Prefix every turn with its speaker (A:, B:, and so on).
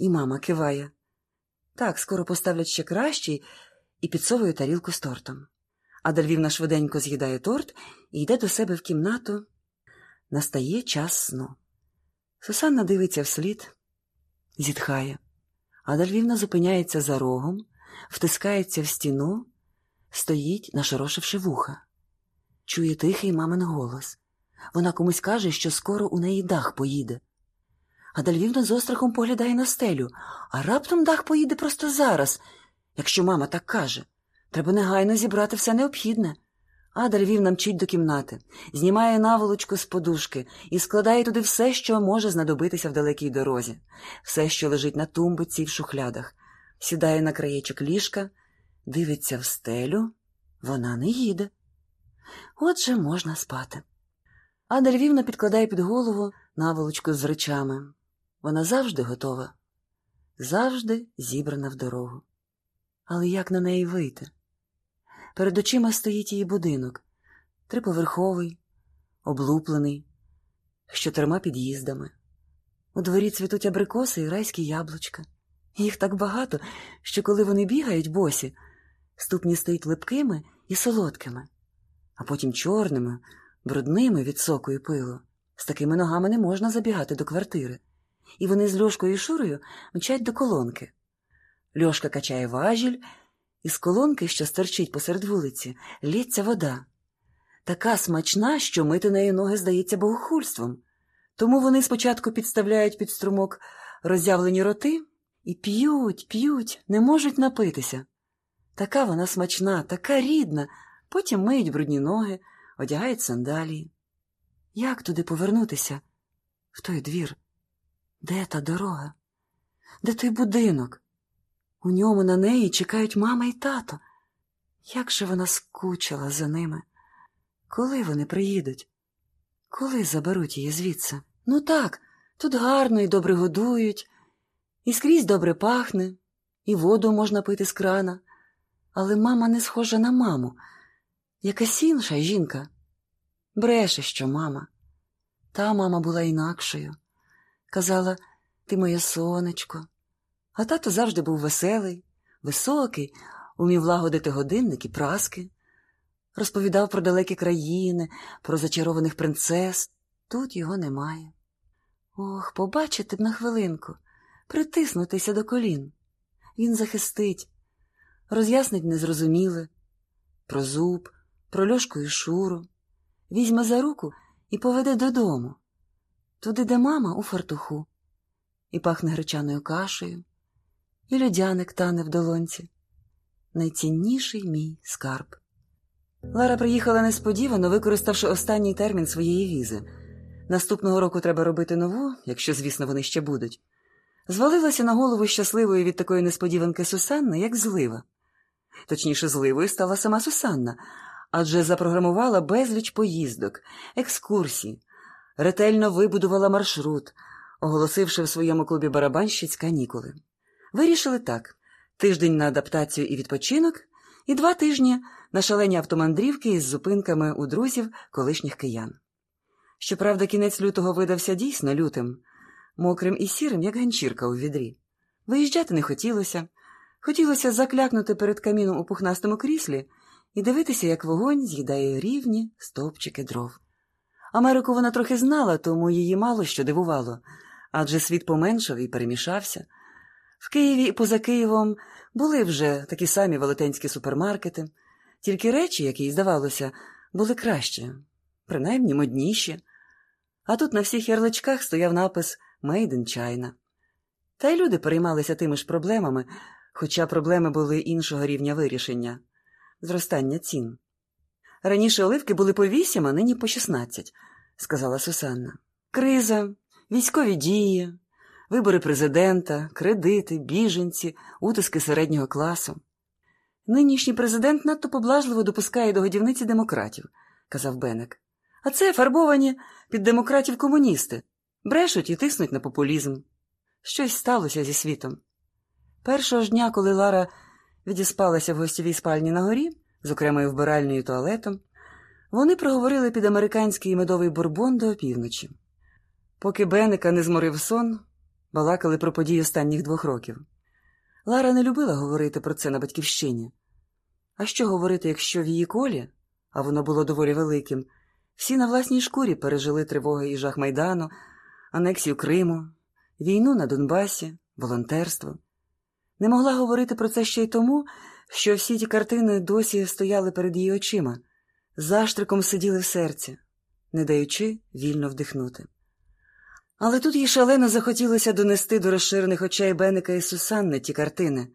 A: І мама киває. Так, скоро поставлять ще кращий і підсовує тарілку з тортом. Ада Львівна швиденько з'їдає торт і йде до себе в кімнату. Настає час сну. Сусанна дивиться вслід, зітхає. Ада Львівна зупиняється за рогом, втискається в стіну, стоїть, нашорошивши вуха. Чує тихий мамин голос. Вона комусь каже, що скоро у неї дах поїде. Ада Львівна з острахом поглядає на стелю, а раптом дах поїде просто зараз, якщо мама так каже. Треба негайно зібрати все необхідне. Ада Львівна мчить до кімнати, знімає наволочку з подушки і складає туди все, що може знадобитися в далекій дорозі, все, що лежить на тумбиці в шухлядах, сідає на краєчок ліжка, дивиться в стелю, вона не їде. Отже, можна спати. Ада Львівна підкладає під голову наволочку з речами. Вона завжди готова, завжди зібрана в дорогу. Але як на неї вийти? Перед очима стоїть її будинок триповерховий, облуплений, з чотирма під'їздами. У дворі цвітуть абрикоси і райські яблучка. Їх так багато, що коли вони бігають босі, ступні стають липкими і солодкими, а потім чорними, брудними від соку і пилу. З такими ногами не можна забігати до квартири. І вони з Льошкою і Шурою мчать до колонки. Льошка качає важіль, і з колонки, що стерчить посеред вулиці, лється вода. Така смачна, що мити неї ноги здається богохульством. Тому вони спочатку підставляють під струмок роззявлені роти і п'ють, п'ють, не можуть напитися. Така вона смачна, така рідна, потім миють брудні ноги, одягають сандалії. Як туди повернутися? В той двір? Де та дорога? Де той будинок? У ньому на неї чекають мама і тато. Як же вона скучила за ними? Коли вони приїдуть? Коли заберуть її звідси? Ну так, тут гарно і добре годують, і скрізь добре пахне, і воду можна пити з крана. Але мама не схожа на маму. Якась інша жінка. Бреше, що мама. Та мама була інакшою. Казала, ти моє сонечко. А тато завжди був веселий, високий, умів лагодити годинник і праски, розповідав про далекі країни, про зачарованих принцес. Тут його немає. Ох, побачити б на хвилинку, притиснутися до колін. Він захистить, роз'яснить незрозуміле, про зуб, про льошку і шуру, візьме за руку і поведе додому, туди, де мама у фартуху, і пахне гречаною кашею і льодяник тане в долонці. Найцінніший мій скарб. Лара приїхала несподівано, використавши останній термін своєї візи. Наступного року треба робити нову, якщо, звісно, вони ще будуть. Звалилася на голову щасливої від такої несподіванки Сусанни, як злива. Точніше, зливою стала сама Сусанна, адже запрограмувала безліч поїздок, екскурсій, ретельно вибудувала маршрут, оголосивши в своєму клубі барабанщиць канікули. Вирішили так: тиждень на адаптацію і відпочинок, і два тижні на шалені автомандрівки із зупинками у друзів колишніх киян. Щоправда, кінець лютого видався дійсно лютим, мокрим і сірим, як ганчірка у відрі. Виїжджати не хотілося, хотілося заклякнути перед каміном у пухнастому кріслі і дивитися, як вогонь з'їдає рівні стовпчики дров. Америку вона трохи знала, тому її мало що дивувало, адже світ поменшав і перемішався. В Києві і поза Києвом були вже такі самі велетенські супермаркети, тільки речі, які їй здавалося, були кращі, принаймні модніші. А тут на всіх ярличках стояв напис «Made in China». Та й люди переймалися тими ж проблемами, хоча проблеми були іншого рівня вирішення зростання цін. Раніше оливки були по вісім, а нині по шістнадцять, сказала Сусанна. Криза, військові дії, вибори президента, кредити, біженці, утиски середнього класу. Нинішній президент надто поблажливо допускає до годівниці демократів, казав Бенек. А це фарбовані під демократів комуністи, брешуть і тиснуть на популізм. Щось сталося зі світом. Першого ж дня, коли Лара відіспалася в гостєвій спальні на горі, з окремою вбиральною туалетом, вони проговорили під американський медовий бурбон до опівночі. Поки Бенека не зморив сон, балакали про події останніх двох років. Лара не любила говорити про це на батьківщині. А що говорити, якщо в її колі, а воно було доволі великим, всі на власній шкурі пережили тривоги і жах Майдану, анексію Криму, війну на Донбасі, волонтерство. Не могла говорити про це ще й тому, що всі ті картини досі стояли перед її очима, заштриком сиділи в серці, не даючи вільно вдихнути. Але тут їй шалено захотілося донести до розширених очей Беника і Сусанни ті картини,